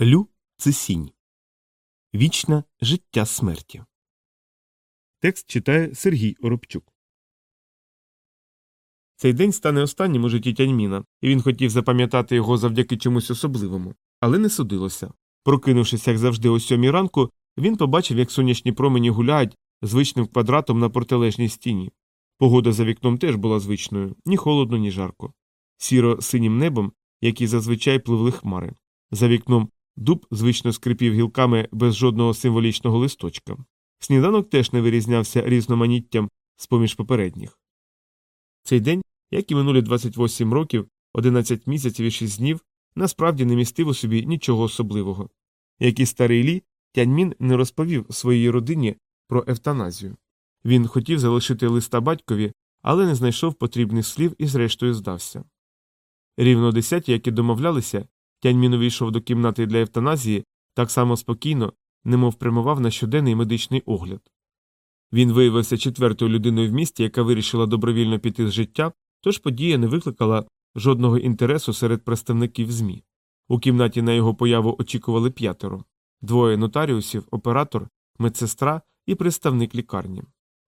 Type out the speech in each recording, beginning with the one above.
Лю це сінь. Вічне життя смерті. Текст читає Сергій Оробчук. Цей день стане останнім у житті Тяньміна, і він хотів запам'ятати його завдяки чомусь особливому, але не судилося. Прокинувшись, як завжди, о сьомій ранку, він побачив, як сонячні промені гуляють звичним квадратом на протилежній стіні. Погода за вікном теж була звичною ні холодно, ні жарко. Сіро синім небом, які зазвичай пливли хмари. За вікном Дуб звично скрипів гілками без жодного символічного листочка. Сніданок теж не вирізнявся різноманіттям з поміж попередніх. Цей день, як і минулі 28 років, 11 місяців і 6 днів, насправді не містив у собі нічого особливого. Як і старий лі, Тяньмін не розповів своїй родині про евтаназію. Він хотів залишити листа батькові, але не знайшов потрібних слів і, зрештою, здався. Рівно о десятій, як і домовлялися, Тяньмін увійшов до кімнати для евтаназії так само спокійно, немов прямував на щоденний медичний огляд. Він виявився четвертою людиною в місті, яка вирішила добровільно піти з життя, тож подія не викликала жодного інтересу серед представників ЗМІ. У кімнаті на його появу очікували п'ятеро двоє нотаріусів, оператор, медсестра і представник лікарні.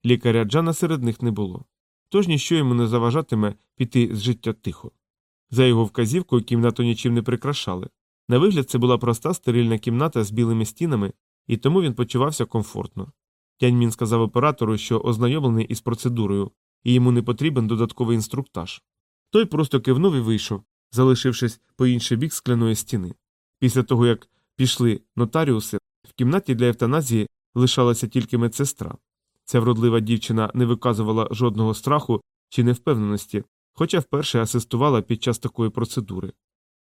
Лікаря Джана серед них не було. Тож ніщо йому не заважатиме піти з життя тихо. За його вказівкою кімнату нічим не прикрашали. На вигляд, це була проста стерильна кімната з білими стінами, і тому він почувався комфортно. Тяньмін сказав оператору, що ознайомлений із процедурою, і йому не потрібен додатковий інструктаж. Той просто кивнув і вийшов, залишившись по інший бік скляної стіни. Після того, як пішли нотаріуси, в кімнаті для евтаназії лишалася тільки медсестра. Ця вродлива дівчина не виказувала жодного страху чи невпевненості, хоча вперше асистувала під час такої процедури.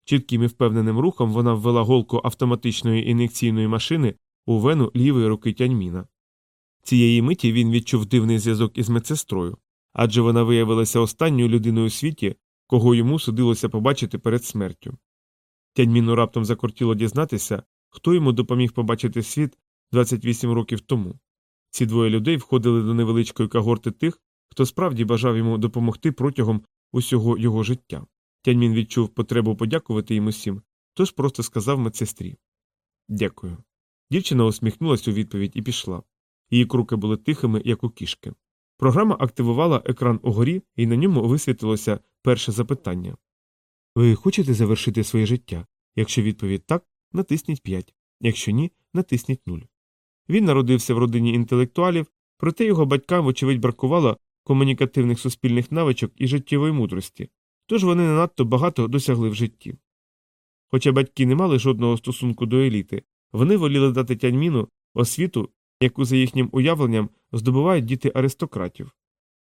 Чітким і впевненим рухом вона ввела голку автоматичної ін'єкційної машини у вену лівої руки тяньміна. Цієї миті він відчув дивний зв'язок із медсестрою, адже вона виявилася останньою людиною у світі, кого йому судилося побачити перед смертю. Тяньміну раптом закортіло дізнатися, хто йому допоміг побачити світ 28 років тому. Ці двоє людей входили до невеличкої когорти тих, хто справді бажав йому допомогти протягом усього його життя. Тяньмін відчув потребу подякувати їм усім, тож просто сказав медсестрі Дякую. Дівчина усміхнулася у відповідь і пішла. Її круки були тихими, як у кішки. Програма активувала екран угорі, і на ньому висвітилося перше запитання Ви хочете завершити своє життя? Якщо відповідь так, натисніть 5, якщо ні, натисніть 0. Він народився в родині інтелектуалів, проте його батькам, вочевидь, бракувало комунікативних суспільних навичок і життєвої мудрості, тож вони не надто багато досягли в житті. Хоча батьки не мали жодного стосунку до еліти, вони воліли дати тяньміну освіту, яку за їхнім уявленням здобувають діти аристократів.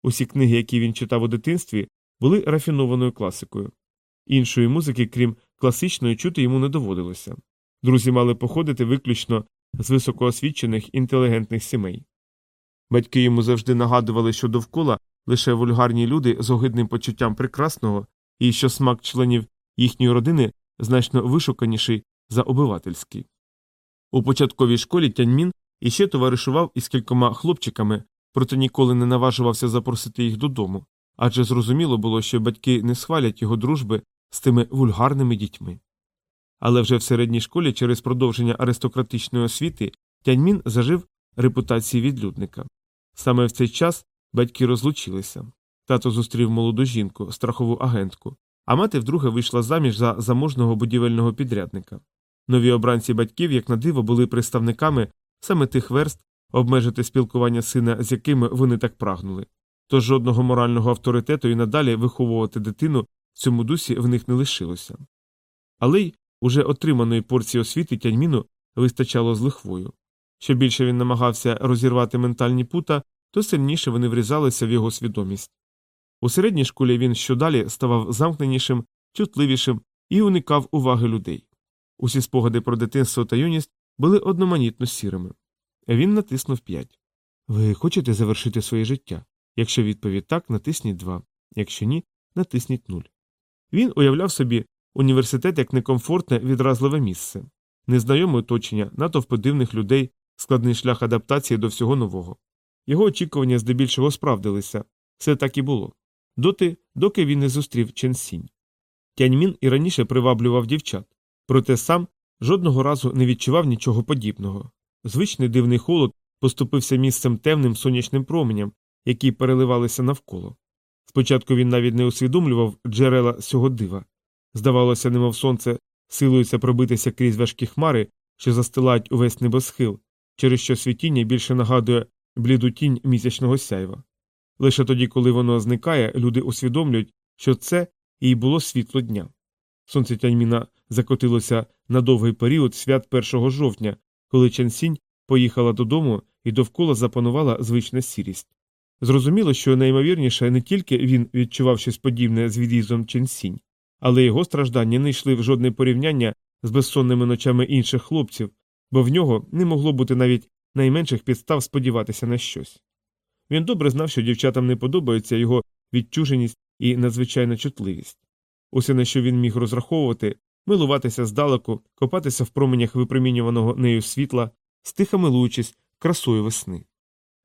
Усі книги, які він читав у дитинстві, були рафінованою класикою. Іншої музики, крім класичної, чути йому не доводилося. Друзі мали походити виключно з високоосвічених інтелігентних сімей. Батьки йому завжди нагадували, що довкола лише вульгарні люди з огидним почуттям прекрасного і що смак членів їхньої родини значно вишуканіший за обивательський. У початковій школі Тяньмін іще товаришував із кількома хлопчиками, проте ніколи не наважувався запросити їх додому, адже зрозуміло було, що батьки не схвалять його дружби з тими вульгарними дітьми. Але вже в середній школі через продовження аристократичної освіти Тяньмін зажив репутації відлюдника. Саме в цей час батьки розлучилися. Тато зустрів молоду жінку, страхову агентку, а мати вдруге вийшла заміж за заможного будівельного підрядника. Нові обранці батьків, як на диво, були представниками саме тих верст, обмежити спілкування сина, з якими вони так прагнули. Тож жодного морального авторитету і надалі виховувати дитину в цьому дусі в них не лишилося. Але й уже отриманої порції освіти тяньміну вистачало з лихвою. Що більше він намагався розірвати ментальні пута, то сильніше вони врізалися в його свідомість. У середній школі він щодалі ставав замкненішим, чутливішим і уникав уваги людей. Усі спогади про дитинство та юність були одноманітно сірими. Він натиснув п'ять. Ви хочете завершити своє життя? Якщо відповідь так, натисніть два, якщо ні, натисніть нуль. Він уявляв собі університет як некомфортне, відразливе місце, незнайоме оточення, натовпи дивних людей, складний шлях адаптації до всього нового. Його очікування здебільшого справдилися все так і було. Доти, доки він не зустрів Ченсінь. Тяньмін і раніше приваблював дівчат, проте сам жодного разу не відчував нічого подібного. Звичний дивний холод поступився місцем темним сонячним променям, які переливалися навколо. Спочатку він навіть не усвідомлював джерела цього дива. Здавалося, немов сонце силується пробитися крізь важкі хмари, що застилають увесь небосхил, через що світіння більше нагадує бліду тінь місячного сяйва. Лише тоді, коли воно зникає, люди усвідомлюють, що це і було світло дня. Сонце Тяньміна закотилося на довгий період свят 1 жовтня, коли Чансінь поїхала додому і довкола запанувала звична сірість. Зрозуміло, що найімовірніше не тільки він відчував щось подібне з від'їздом Ченсінь, але його страждання не йшли в жодне порівняння з безсонними ночами інших хлопців, бо в нього не могло бути навіть найменших підстав сподіватися на щось. Він добре знав, що дівчатам не подобається його відчуженість і надзвичайна чутливість. Усе, на що він міг розраховувати, милуватися здалеку, копатися в променях випромінюваного нею світла, стиха милуючись красою весни.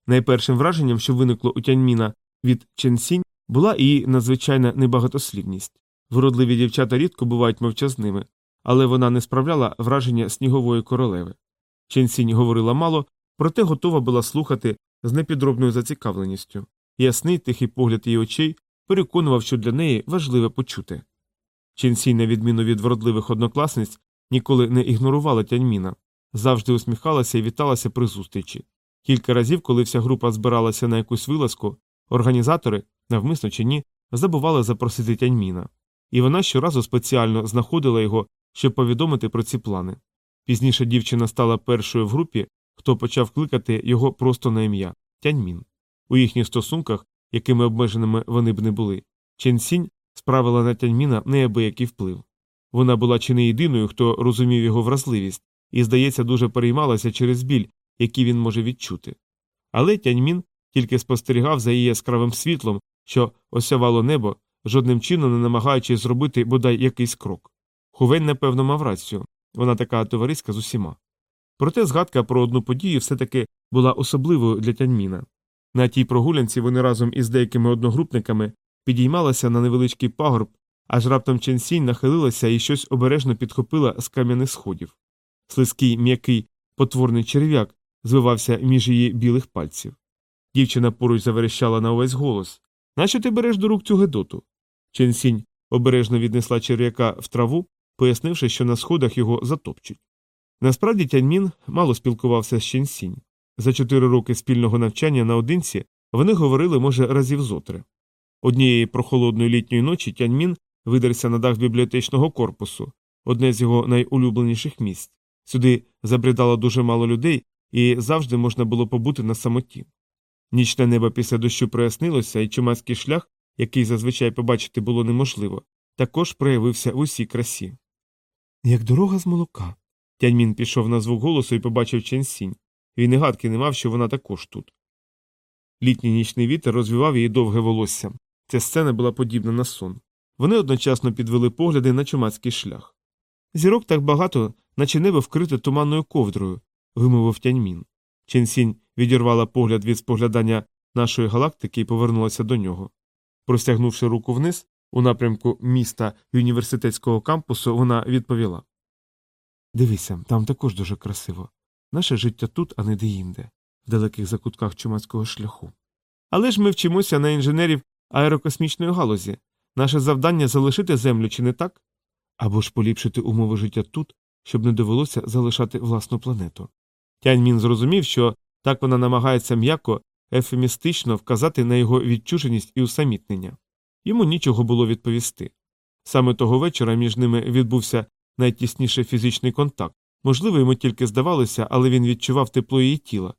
Найпершим враженням, що виникло у Тяньміна від Ченсінь, була її надзвичайна небагатослівність. Вродливі дівчата рідко бувають мовчазними, але вона не справляла враження снігової королеви. Ченсінь говорила мало, проте готова була слухати з непідробною зацікавленістю. Ясний тихий погляд її очей переконував, що для неї важливе почути. Ченсінь, на відміну від вродливих однокласниць, ніколи не ігнорувала тяньміна, завжди усміхалася і віталася при зустрічі. Кілька разів, коли вся група збиралася на якусь вилазку, організатори, навмисно чи ні, забували запросити тяньміна, і вона щоразу спеціально знаходила його, щоб повідомити про ці плани. Пізніше дівчина стала першою в групі, хто почав кликати його просто на ім'я Тяньмін. У їхніх стосунках, якими обмеженими вони б не були, Ченсінь справила на Тяньміна неабиякий вплив. Вона була чи не єдиною, хто розумів його вразливість, і, здається, дуже переймалася через біль, який він може відчути. Але Тяньмін тільки спостерігав за її яскравим світлом, що осявало небо, жодним чином не намагаючись зробити бодай якийсь крок. Хувень, напевно, мав рацію вона така товариська з усіма. Проте згадка про одну подію все таки була особливою для Тяньміна. На тій прогулянці вони разом із деякими одногрупниками підіймалася на невеличкий пагорб, аж раптом Ченсінь нахилилася і щось обережно підхопила з кам'яних сходів. Слизький м'який потворний черв'як звивався між її білих пальців. Дівчина поруч заверещала на увесь голос Нащо ти береш до рук цю гедоту? Ченсінь обережно віднесла черв'яка в траву, пояснивши, що на сходах його затопчуть. Насправді Тяньмін мало спілкувався з Ченсінь. За чотири роки спільного навчання наодинці вони говорили, може, разів зотри. Однієї прохолодної літньої ночі Тяньмін видерся на дах бібліотечного корпусу, одне з його найулюбленіших місць. Сюди забридало дуже мало людей, і завжди можна було побути на самоті. Нічне небо після дощу прояснилося, і чумацький шлях, який зазвичай побачити було неможливо, також проявився в усій красі. Як дорога з молока. Тяньмін пішов на звук голосу і побачив Ченсінь. Він і гадки не мав, що вона також тут. Літній нічний вітер розвивав її довге волосся. Ця сцена була подібна на сон. Вони одночасно підвели погляди на чумацький шлях. Зірок так багато, наче небо вкрите туманною ковдрою, вимовив тяньмін. Ченсінь відірвала погляд від споглядання нашої галактики і повернулася до нього. Простягнувши руку вниз, у напрямку міста університетського кампусу, вона відповіла Дивися, там також дуже красиво. Наше життя тут, а не деінде, в далеких закутках чумацького шляху. Але ж ми вчимося на інженерів аерокосмічної галузі. Наше завдання залишити землю, чи не так? Або ж поліпшити умови життя тут, щоб не довелося залишати власну планету. Тяньмін зрозумів, що так вона намагається м'яко, ефемістично вказати на його відчуженість і усамітнення. Йому нічого було відповісти. Саме того вечора між ними відбувся найтісніший фізичний контакт. Можливо, йому тільки здавалося, але він відчував тепло її тіла.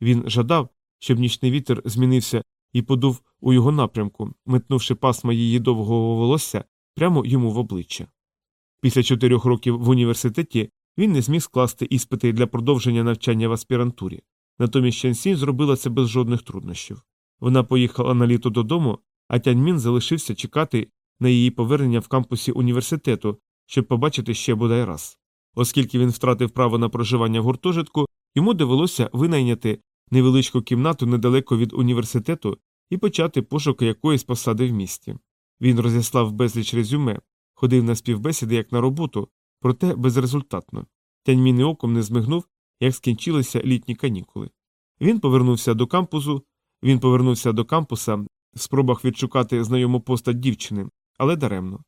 Він жадав, щоб нічний вітер змінився і подув у його напрямку, метнувши пасма її довгого волосся прямо йому в обличчя. Після чотирьох років в університеті він не зміг скласти іспити для продовження навчання в аспірантурі. Натомість Чансінь зробила це без жодних труднощів. Вона поїхала на літо додому, а Тяньмін залишився чекати на її повернення в кампусі університету, щоб побачити ще бодай раз. Оскільки він втратив право на проживання в гуртожитку, йому довелося винайняти невеличку кімнату недалеко від університету і почати пошуки якоїсь посади в місті. Він розіслав безліч резюме, ходив на співбесіди як на роботу, проте безрезультатно. Тяньмін і оком не змигнув, як скінчилися літні канікули. Він повернувся до кампусу, він повернувся до кампуса в спробах відшукати знайому постать дівчини, але даремно.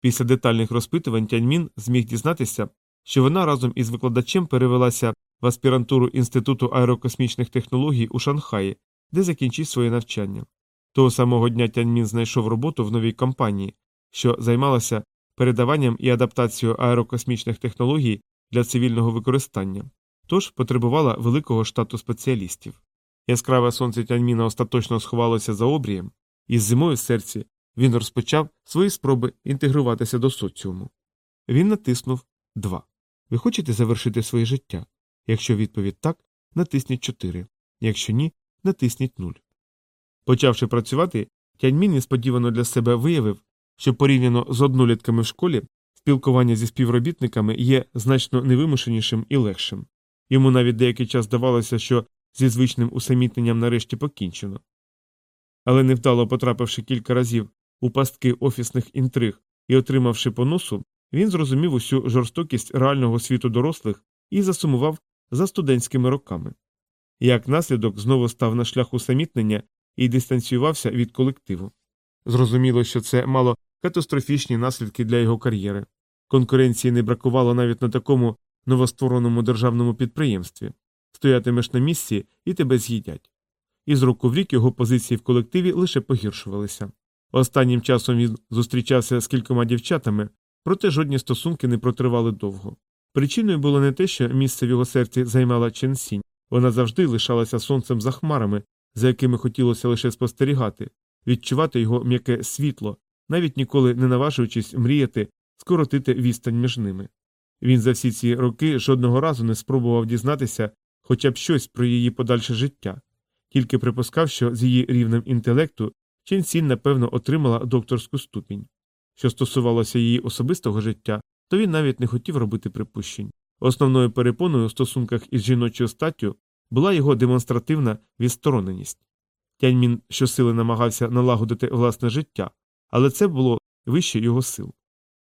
Після детальних розпитувань Тяньмін зміг дізнатися, що вона разом із викладачем перевелася в аспірантуру Інституту аерокосмічних технологій у Шанхаї, де закінчив своє навчання. Того самого дня Тяньмін знайшов роботу в новій компанії, що займалася передаванням і адаптацією аерокосмічних технологій для цивільного використання, тож потребувала великого штату спеціалістів. Яскраве сонце Тяньміна остаточно сховалося за обрієм, і з зимою в серці він розпочав свої спроби інтегруватися до соціуму. Він натиснув 2. Ви хочете завершити своє життя? Якщо відповідь так, натисніть 4. Якщо ні, натисніть 0. Почавши працювати, Тяньмін несподівано для себе виявив, що порівняно з однолітками в школі спілкування зі співробітниками є значно невимушенішим і легшим. Йому навіть деякий час здавалося, що зі звичним усамітненням нарешті покінчено. Але невдало потрапивши кілька разів у пастки офісних інтриг і отримавши по носу, він зрозумів усю жорстокість реального світу дорослих і засумував за студентськими роками. Як наслідок знову став на шлях усамітнення і дистанціювався від колективу. Зрозуміло, що це мало катастрофічні наслідки для його кар'єри. Конкуренції не бракувало навіть на такому новоствореному державному підприємстві стоятимеш на місці і тебе з'їдять. І з року в рік його позиції в колективі лише погіршувалися. Останнім часом він зустрічався з кількома дівчатами, проте жодні стосунки не протривали довго. Причиною було не те, що місце в його серці займала Ченсінь, вона завжди лишалася сонцем за хмарами, за якими хотілося лише спостерігати, відчувати його м'яке світло, навіть ніколи не наважуючись мріяти скоротити відстань між ними. Він за всі ці роки жодного разу не спробував дізнатися хоча б щось про її подальше життя, тільки припускав, що з її рівнем інтелекту Ченсін, напевно, отримала докторську ступінь. Що стосувалося її особистого життя, то він навіть не хотів робити припущень. Основною перепоною у стосунках із жіночою статтю була його демонстративна відстороненість. Тяньмін щосили намагався налагодити власне життя, але це було вище його сил.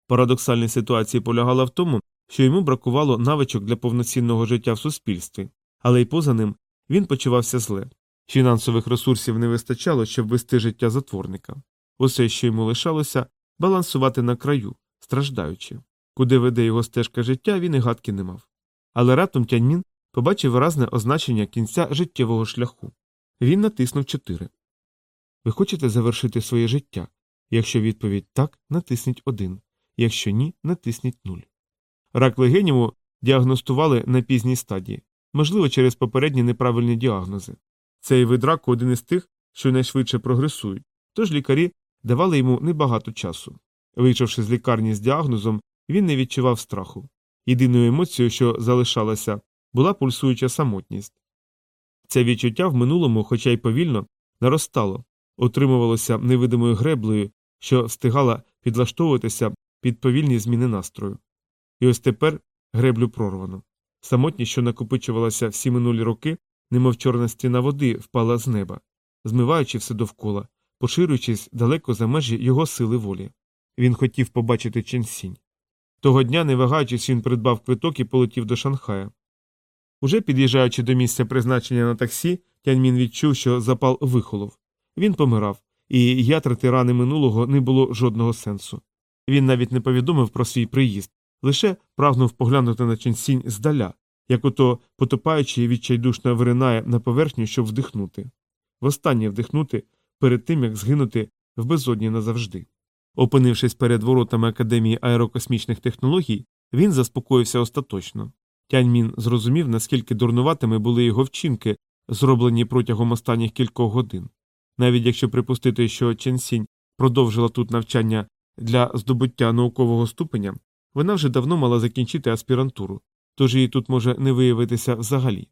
Парадоксальність ситуації полягала в тому, що йому бракувало навичок для повноцінного життя в суспільстві, але й поза ним він почувався зле. Фінансових ресурсів не вистачало, щоб вести життя затворника. Усе, що йому лишалося, балансувати на краю, страждаючи. Куди веде його стежка життя, він і гадки не мав. Але раптом Тяньмін побачив виразне означення кінця життєвого шляху. Він натиснув чотири. Ви хочете завершити своє життя? Якщо відповідь так, натисніть один. Якщо ні, натисніть нуль. Рак легеніву діагностували на пізній стадії, можливо, через попередні неправильні діагнози. Цей вид раку один із тих, що найшвидше прогресують, тож лікарі давали йому небагато часу. Вийшовши з лікарні з діагнозом, він не відчував страху. Єдиною емоцією, що залишалася, була пульсуюча самотність. Це відчуття в минулому, хоча й повільно, наростало, отримувалося невидимою греблею, що встигала підлаштовуватися під повільні зміни настрою. І ось тепер греблю прорвано. Самотність, що накопичувалася всі минулі роки, немов чорна стіна води впала з неба, змиваючи все довкола, поширюючись далеко за межі його сили волі. Він хотів побачити Ченсінь. Того дня, не вагаючись, він придбав квиток і полетів до Шанхая. Уже під'їжджаючи до місця призначення на таксі, Тяньмін відчув, що запал вихолов. Він помирав, і ятрити рани минулого не було жодного сенсу. Він навіть не повідомив про свій приїзд, лише прагнув поглянути на Ченсінь здаля, як ото потопаючи відчайдушно виринає на поверхню, щоб вдихнути. Востаннє вдихнути перед тим, як згинути в безодні назавжди. Опинившись перед воротами Академії аерокосмічних технологій, він заспокоївся остаточно. Тяньмін зрозумів, наскільки дурнуватими були його вчинки, зроблені протягом останніх кількох годин. Навіть якщо припустити, що Ченсінь продовжила тут навчання для здобуття наукового ступеня, вона вже давно мала закінчити аспірантуру, тож її тут може не виявитися взагалі.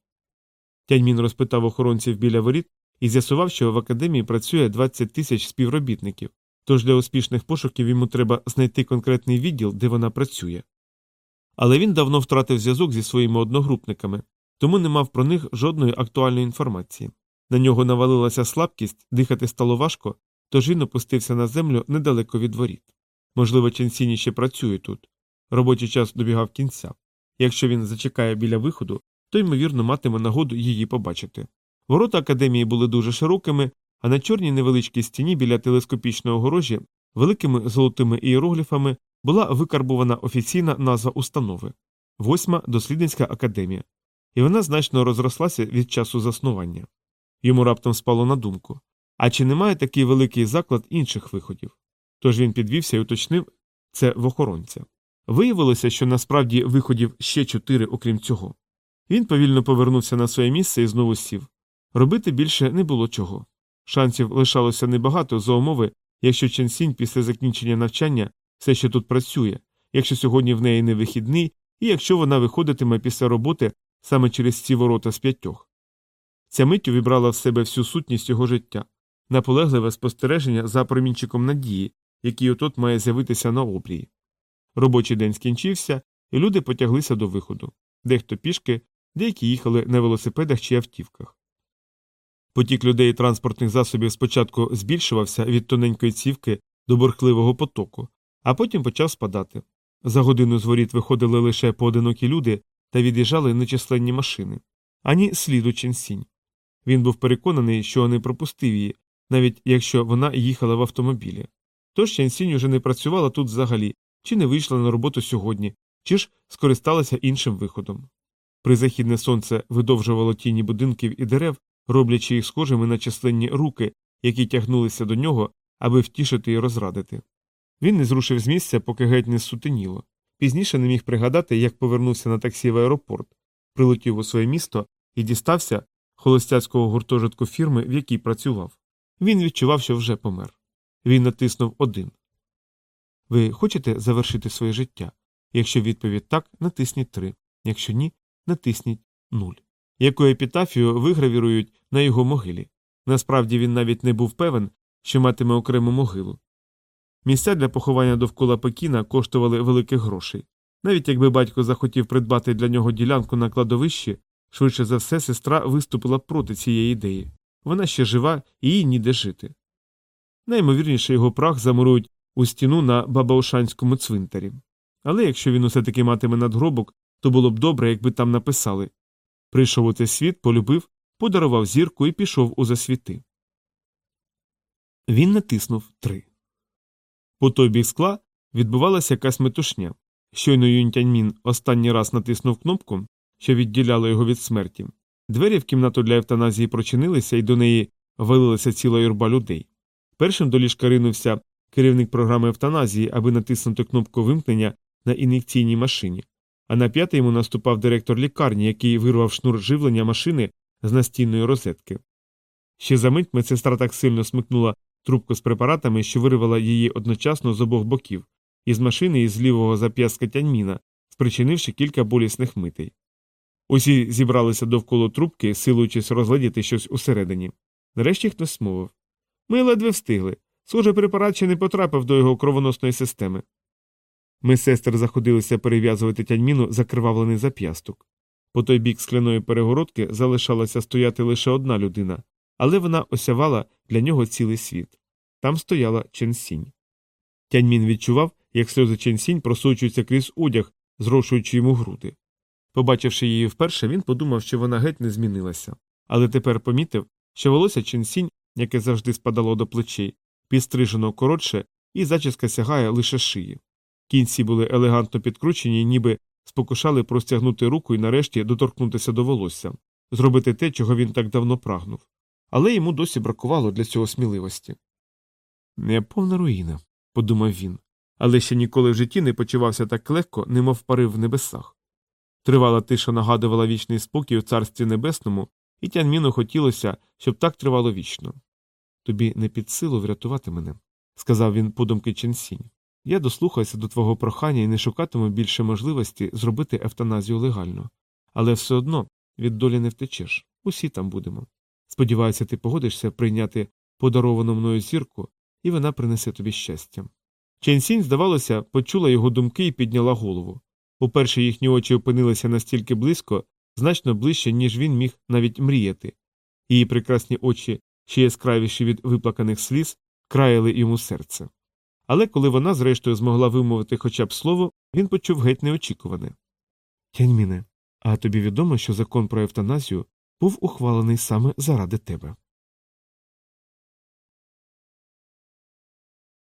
Тяньмін розпитав охоронців біля воріт і з'ясував, що в академії працює 20 тисяч співробітників, тож для успішних пошуків йому треба знайти конкретний відділ, де вона працює. Але він давно втратив зв'язок зі своїми одногрупниками, тому не мав про них жодної актуальної інформації. На нього навалилася слабкість, дихати стало важко, тож він опустився на землю недалеко від воріт. Можливо, Ченсіні ще працює тут. Робочий час добігав кінця. Якщо він зачекає біля виходу, то ймовірно матиме нагоду її побачити. Ворота академії були дуже широкими, а на чорній невеличкій стіні біля телескопічної огорожі великими золотими ієрогліфами була викарбувана офіційна назва установи Восьма дослідницька академія, і вона значно розрослася від часу заснування. Йому раптом спало на думку а чи немає такий великий заклад інших виходів? Тож він підвівся і уточнив це в охоронця. Виявилося, що насправді виходів ще чотири, окрім цього. Він повільно повернувся на своє місце і знову сів. Робити більше не було чого. Шансів лишалося небагато за умови, якщо Ченсінь після закінчення навчання все ще тут працює, якщо сьогодні в неї не вихідний, і якщо вона виходитиме після роботи саме через ці ворота з п'ятьох. Ця мить увібрала в себе всю сутність його життя, наполегливе спостереження за промінчиком надії, який отот має з'явитися на обрії. Робочий день скінчився, і люди потяглися до виходу дехто пішки, деякі їхали на велосипедах чи автівках. Потік людей і транспортних засобів спочатку збільшувався від тоненької цівки до бурхливого потоку, а потім почав спадати. За годину з воріт виходили лише поодинокі люди та від'їжджали нечисленні машини, ані сліду Ченсінь. Він був переконаний, що не пропустив її, навіть якщо вона їхала в автомобілі. Тож Ченсінь уже не працювала тут взагалі, чи не вийшла на роботу сьогодні, чи ж скористалася іншим виходом. Призахідне сонце видовжувало тіні будинків і дерев, роблячи їх схожими на численні руки, які тягнулися до нього, аби втішити і розрадити. Він не зрушив з місця, поки геть не сутеніло. Пізніше не міг пригадати, як повернувся на таксі в аеропорт, прилетів у своє місто і дістався холостяцького гуртожитку фірми, в якій працював. Він відчував, що вже помер. Він натиснув один. Ви хочете завершити своє життя? Якщо відповідь так, натисніть три. Якщо ні, натисніть нуль. Яку епітафію вигравірують на його могилі. Насправді він навіть не був певен, що матиме окрему могилу. Місця для поховання довкола Пекіна коштували великих грошей. Навіть якби батько захотів придбати для нього ділянку на кладовищі, швидше за все сестра виступила проти цієї ідеї. Вона ще жива і їй ніде жити. Наймовірніше його прах замурують у стіну на Бабаушанському цвинтарі. Але якщо він усе таки матиме надгробок, то було б добре, якби там написали Прийшов у цей світ, полюбив, подарував зірку і пішов у засвіти. Він натиснув три. По той бік скла відбувалася якась метушня. Щойно Юнь останній раз натиснув кнопку, що відділяла його від смерті. Двері в кімнату для евтаназії прочинилися, і до неї вилилася ціла юрба людей. Першим до ліжка ринувся керівник програми евтаназії, аби натиснути кнопку вимкнення на ін'єкційній машині, а на п'ятий йому наступав директор лікарні, який вирвав шнур живлення машини з настінної розетки. Ще за мить медсестра так сильно смикнула трубку з препаратами, що вирвала її одночасно з обох боків, із машини і з лівого зап'ястка тяньміна, спричинивши кілька болісних митей. Усі зібралися довкола трубки, силуючись розглядіти щось усередині. Нарешті хтось мовив Ми ледве встигли. Схоже, препарат ще не потрапив до його кровоносної системи. Ми сестер заходилися перев'язувати тяньміну закривавлений зап'ясток. По той бік скляної перегородки залишалася стояти лише одна людина, але вона осявала для нього цілий світ. Там стояла Ченсінь. Тяньмін відчував, як сльози Ченсінь просочуються крізь одяг, зрошуючи йому груди. Побачивши її вперше, він подумав, що вона геть не змінилася, але тепер помітив, що волосся Ченсінь, яке завжди спадало до плечей, підстрижено коротше, і зачіска сягає лише шиї. Кінці були елегантно підкручені, ніби спокушали простягнути руку і нарешті доторкнутися до волосся, зробити те, чого він так давно прагнув. Але йому досі бракувало для цього сміливості. Неповна руїна, подумав він, але ще ніколи в житті не почувався так легко, немов парив в небесах. Тривала тиша нагадувала вічний спокій у царстві небесному, і тяньміну хотілося, щоб так тривало вічно. Тобі не під силу врятувати мене, сказав він подумки Ченсінь. Я дослухаюся до твого прохання і не шукатиму більше можливості зробити евтаназію легально. Але все одно від долі не втечеш. Усі там будемо. Сподіваюся, ти погодишся прийняти подаровану мною зірку, і вона принесе тобі щастя. Ченсінь, здавалося, почула його думки і підняла голову. Уперше їхні очі опинилися настільки близько, значно ближче, ніж він міг навіть мріяти. Її прекрасні очі, ще яскравіші від виплаканих сліз, краяли йому серце. Але коли вона, зрештою, змогла вимовити хоча б слово, він почув геть неочікуване. Тяньміне, а тобі відомо, що закон про евтаназію був ухвалений саме заради тебе.